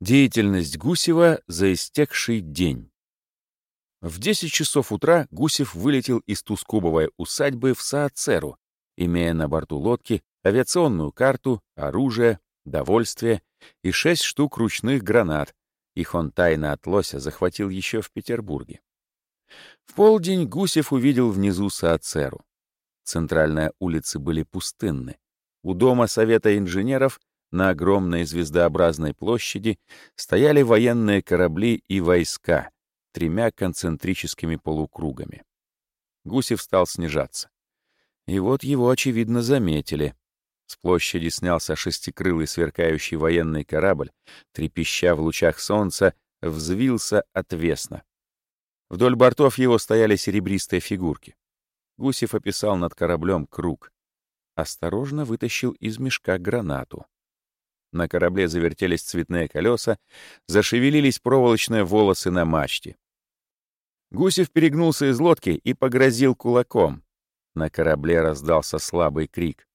Деятельность Гусева за истекший день. В 10 часов утра Гусев вылетел из Тускубовой усадьбы в Саацеру, имея на борту лодки авиационную карту, оружие, довольствие и шесть штук ручных гранат. Их он тайно от лося захватил еще в Петербурге. В полдень Гусев увидел внизу Саацеру. Центральные улицы были пустынны. У дома Совета инженеров на огромной звездообразной площади стояли военные корабли и войска тремя концентрическими полукругами. Гусев стал снижаться. И вот его, очевидно, заметили. С площади снялся шестикрылый сверкающий военный корабль, трепеща в лучах солнца, взвился отвесно. Вдоль бортов его стояли серебристые фигурки. Гусев описал над кораблем круг. Осторожно вытащил из мешка гранату. На корабле завертелись цветные колеса, зашевелились проволочные волосы на мачте. Гусев перегнулся из лодки и погрозил кулаком. На корабле раздался слабый крик.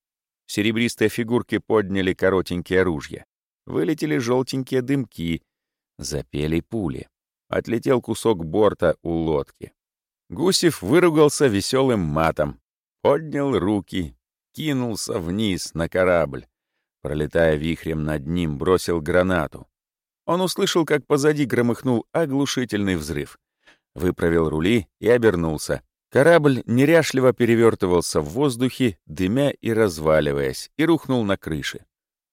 Серебристые фигурки подняли коротенькие ружья. Вылетели желтенькие дымки. Запели пули. Отлетел кусок борта у лодки. Гусев выругался веселым матом. Поднял руки, кинулся вниз на корабль пролетая вихрем над ним, бросил гранату. Он услышал, как позади громыхнул оглушительный взрыв. Выправил рули и обернулся. Корабль неряшливо перевертывался в воздухе, дымя и разваливаясь, и рухнул на крыше.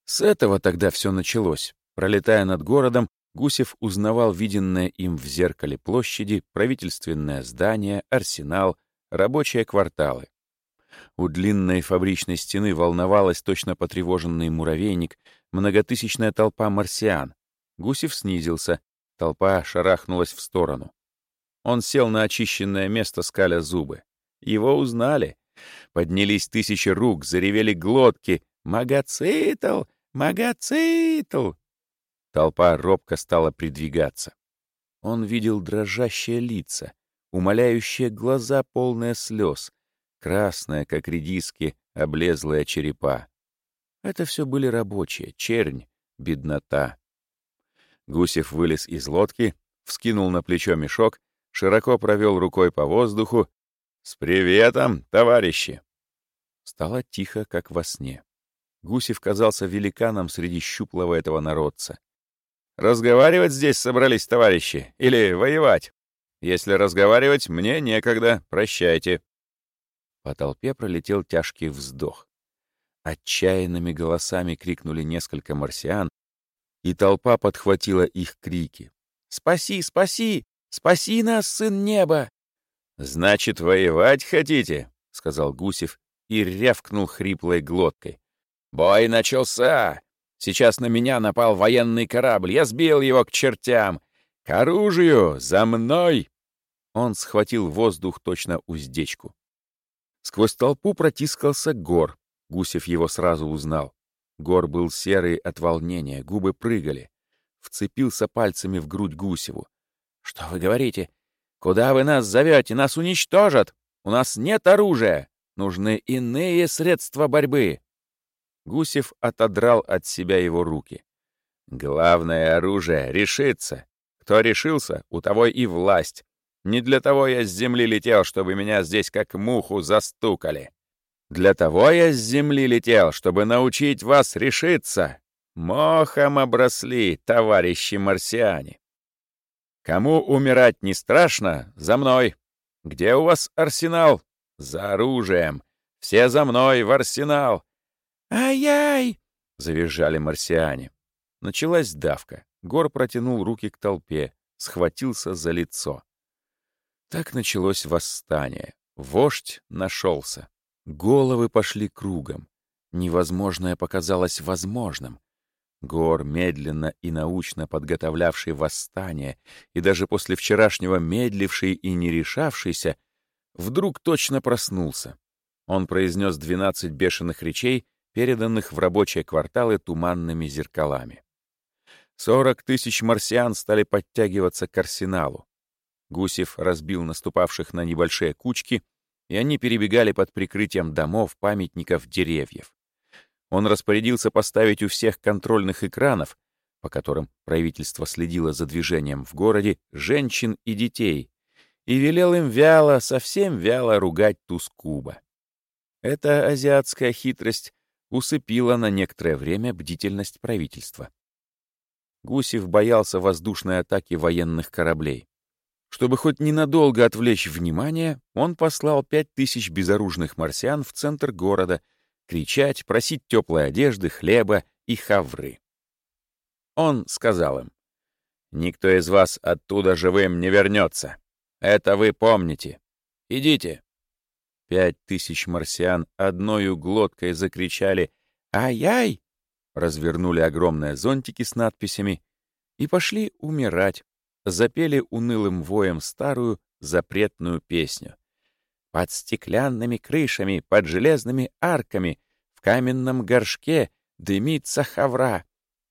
С этого тогда все началось. Пролетая над городом, Гусев узнавал виденное им в зеркале площади, правительственное здание, арсенал, рабочие кварталы. У длинной фабричной стены волновалась точно потревоженный муравейник, многотысячная толпа марсиан. Гусев снизился, толпа шарахнулась в сторону. Он сел на очищенное место, скаля зубы. Его узнали. Поднялись тысячи рук, заревели глотки. «Магоцитл! Магоцитл!» Толпа робко стала придвигаться. Он видел дрожащие лица, умоляющие глаза, полные слез, красная, как редиски, облезлые черепа. Это все были рабочие, чернь, беднота. Гусев вылез из лодки, вскинул на плечо мешок, широко провел рукой по воздуху. «С приветом, товарищи!» Стало тихо, как во сне. Гусев казался великаном среди щуплого этого народца. «Разговаривать здесь собрались, товарищи? Или воевать? Если разговаривать, мне некогда, прощайте». По толпе пролетел тяжкий вздох. Отчаянными голосами крикнули несколько марсиан, и толпа подхватила их крики. «Спаси, спаси! Спаси нас, сын неба!» «Значит, воевать хотите?» — сказал Гусев и рявкнул хриплой глоткой. «Бой начался! Сейчас на меня напал военный корабль, я сбил его к чертям! К оружию! За мной!» Он схватил воздух точно уздечку. Сквозь толпу протискался Гор. Гусев его сразу узнал. Гор был серый от волнения, губы прыгали. Вцепился пальцами в грудь Гусеву. «Что вы говорите? Куда вы нас зовете? Нас уничтожат! У нас нет оружия! Нужны иные средства борьбы!» Гусев отодрал от себя его руки. «Главное оружие — решиться. Кто решился, у того и власть. Не для того я с земли летел, чтобы меня здесь как муху застукали. Для того я с земли летел, чтобы научить вас решиться. Мохом обросли, товарищи марсиане. Кому умирать не страшно, за мной. Где у вас арсенал? За оружием. Все за мной в арсенал. «Ай-яй!» — завизжали марсиане. Началась давка. Гор протянул руки к толпе, схватился за лицо. Так началось восстание. Вождь нашелся. Головы пошли кругом. Невозможное показалось возможным. Гор, медленно и научно подготовлявший восстание, и даже после вчерашнего медливший и не решавшийся, вдруг точно проснулся. Он произнес двенадцать бешеных речей, переданных в рабочие кварталы туманными зеркалами. Сорок тысяч марсиан стали подтягиваться к арсеналу. Гусев разбил наступавших на небольшие кучки, и они перебегали под прикрытием домов, памятников, деревьев. Он распорядился поставить у всех контрольных экранов по которым правительство следило за движением в городе женщин и детей, и велел им вяло, совсем вяло ругать Тускуба. Эта азиатская хитрость усыпила на некоторое время бдительность правительства. Гусев боялся воздушной атаки военных кораблей. Чтобы хоть ненадолго отвлечь внимание, он послал пять тысяч безоружных марсиан в центр города кричать, просить теплой одежды, хлеба и хавры. Он сказал им, «Никто из вас оттуда живым не вернется. Это вы помните. Идите». Пять тысяч марсиан одной глоткой закричали «Ай-яй!», развернули огромные зонтики с надписями и пошли умирать, запели унылым воем старую запретную песню. Под стеклянными крышами, под железными арками, в каменном горшке дымится хавра.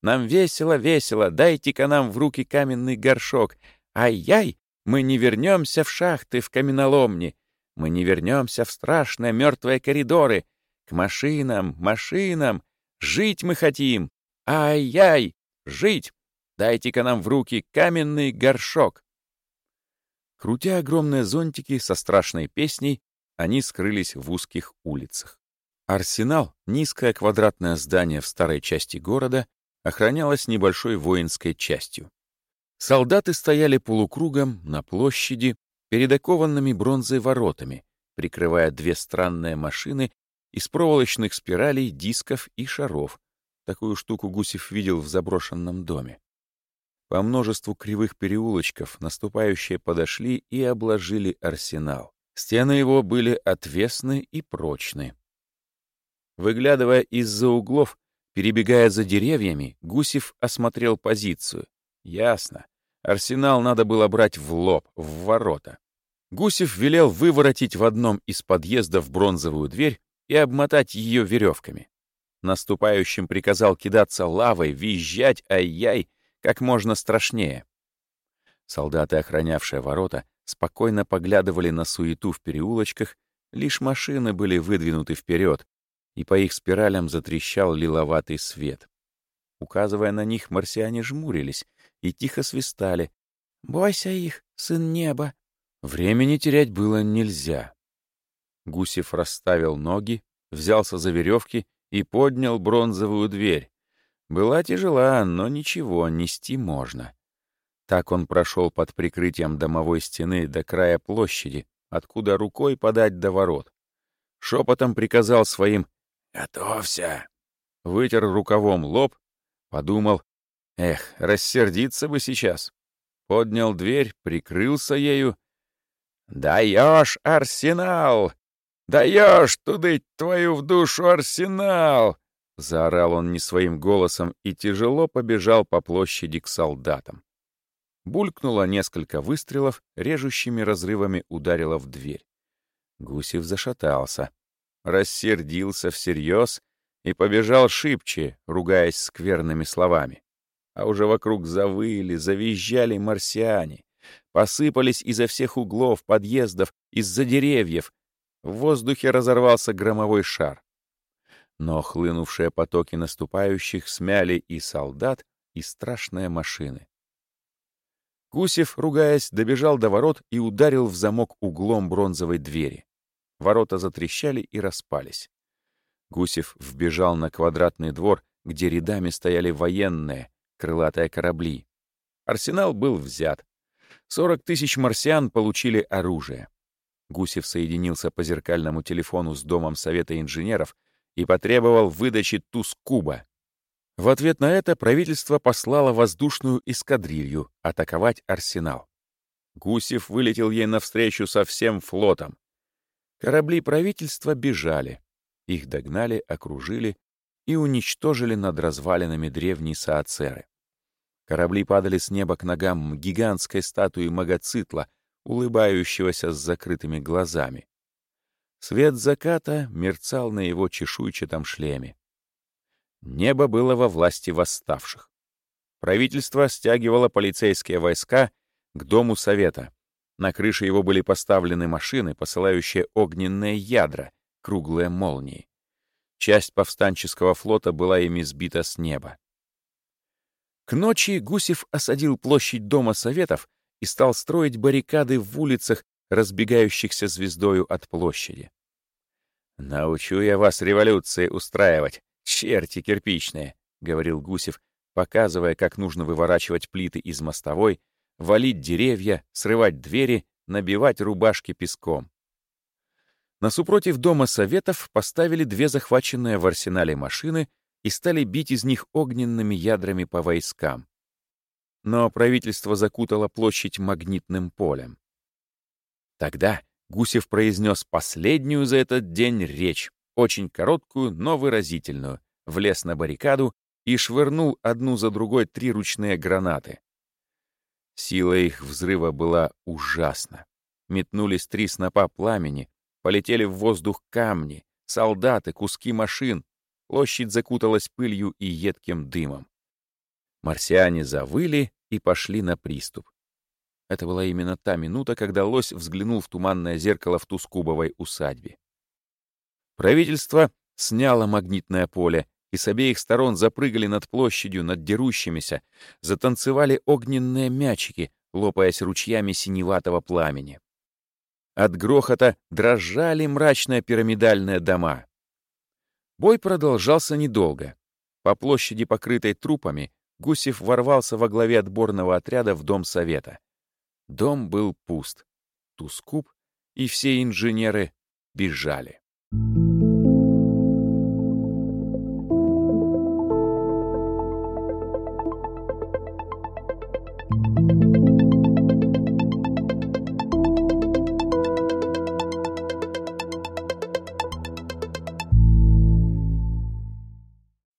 Нам весело-весело, дайте-ка нам в руки каменный горшок. Ай-яй, мы не вернемся в шахты, в каменоломни. Мы не вернемся в страшные мертвые коридоры. К машинам, машинам. Жить мы хотим. Ай-яй, жить. Дайте-ка нам в руки каменный горшок. Крутя огромные зонтики со страшной песней, они скрылись в узких улицах. Арсенал, низкое квадратное здание в старой части города, охранялось небольшой воинской частью. Солдаты стояли полукругом на площади перед окованными бронзой воротами, прикрывая две странные машины из проволочных спиралей, дисков и шаров. Такую штуку Гусев видел в заброшенном доме. По множеству кривых переулочков наступающие подошли и обложили арсенал. Стены его были отвесны и прочны. Выглядывая из-за углов, перебегая за деревьями, Гусев осмотрел позицию. Ясно. Арсенал надо было брать в лоб, в ворота. Гусев велел выворотить в одном из подъездов бронзовую дверь и обмотать ее веревками. Наступающим приказал кидаться лавой, визжать ай-яй, как можно страшнее. Солдаты, охранявшие ворота, спокойно поглядывали на суету в переулочках, лишь машины были выдвинуты вперед, и по их спиралям затрещал лиловатый свет. Указывая на них, марсиане жмурились и тихо свистали. «Бойся их, сын неба!» Времени терять было нельзя. Гусев расставил ноги, взялся за веревки и поднял бронзовую дверь. Была тяжела, но ничего, нести можно. Так он прошел под прикрытием домовой стены до края площади, откуда рукой подать до ворот. Шепотом приказал своим «Готовься!» Вытер рукавом лоб, подумал, эх, рассердиться бы сейчас. Поднял дверь, прикрылся ею «Даешь, Арсенал! Даешь туды твою в душу, Арсенал!» Заорал он не своим голосом и тяжело побежал по площади к солдатам. Булькнуло несколько выстрелов, режущими разрывами ударило в дверь. Гусев зашатался, рассердился всерьез и побежал шибче, ругаясь скверными словами. А уже вокруг завыли, завизжали марсиане. Посыпались изо всех углов, подъездов, из-за деревьев. В воздухе разорвался громовой шар. Но хлынувшие потоки наступающих смяли и солдат, и страшные машины. Гусев, ругаясь, добежал до ворот и ударил в замок углом бронзовой двери. Ворота затрещали и распались. Гусев вбежал на квадратный двор, где рядами стояли военные, крылатые корабли. Арсенал был взят. 40 тысяч марсиан получили оружие. Гусев соединился по зеркальному телефону с Домом Совета инженеров и потребовал выдачи Тускуба. В ответ на это правительство послало воздушную эскадрилью атаковать арсенал. Гусев вылетел ей навстречу со всем флотом. Корабли правительства бежали. Их догнали, окружили и уничтожили над развалинами древней Саацеры. Корабли падали с неба к ногам гигантской статуи Магоцитла, улыбающегося с закрытыми глазами. Свет заката мерцал на его чешуйчатом шлеме. Небо было во власти восставших. Правительство стягивало полицейские войска к Дому Совета. На крыше его были поставлены машины, посылающие огненные ядра, круглые молнии. Часть повстанческого флота была ими сбита с неба. К ночи Гусев осадил площадь Дома Советов и стал строить баррикады в улицах, разбегающихся звездою от площади. «Научу я вас революции устраивать, черти кирпичные», — говорил Гусев, показывая, как нужно выворачивать плиты из мостовой, валить деревья, срывать двери, набивать рубашки песком. На супротив Дома Советов поставили две захваченные в арсенале машины и стали бить из них огненными ядрами по войскам. Но правительство закутало площадь магнитным полем. Тогда Гусев произнес последнюю за этот день речь, очень короткую, но выразительную, влез на баррикаду и швырнул одну за другой три ручные гранаты. Сила их взрыва была ужасна. Метнулись три снопа пламени, полетели в воздух камни, солдаты, куски машин. Площадь закуталась пылью и едким дымом. Марсиане завыли и пошли на приступ. Это была именно та минута, когда лось взглянул в туманное зеркало в Тускубовой усадьбе. Правительство сняло магнитное поле, и с обеих сторон запрыгали над площадью, над дерущимися, затанцевали огненные мячики, лопаясь ручьями синеватого пламени. От грохота дрожали мрачные пирамидальные дома. Бой продолжался недолго. По площади, покрытой трупами, Гусев ворвался во главе отборного отряда в Дом Совета. Дом был пуст. Тускуб и все инженеры бежали. Thank you.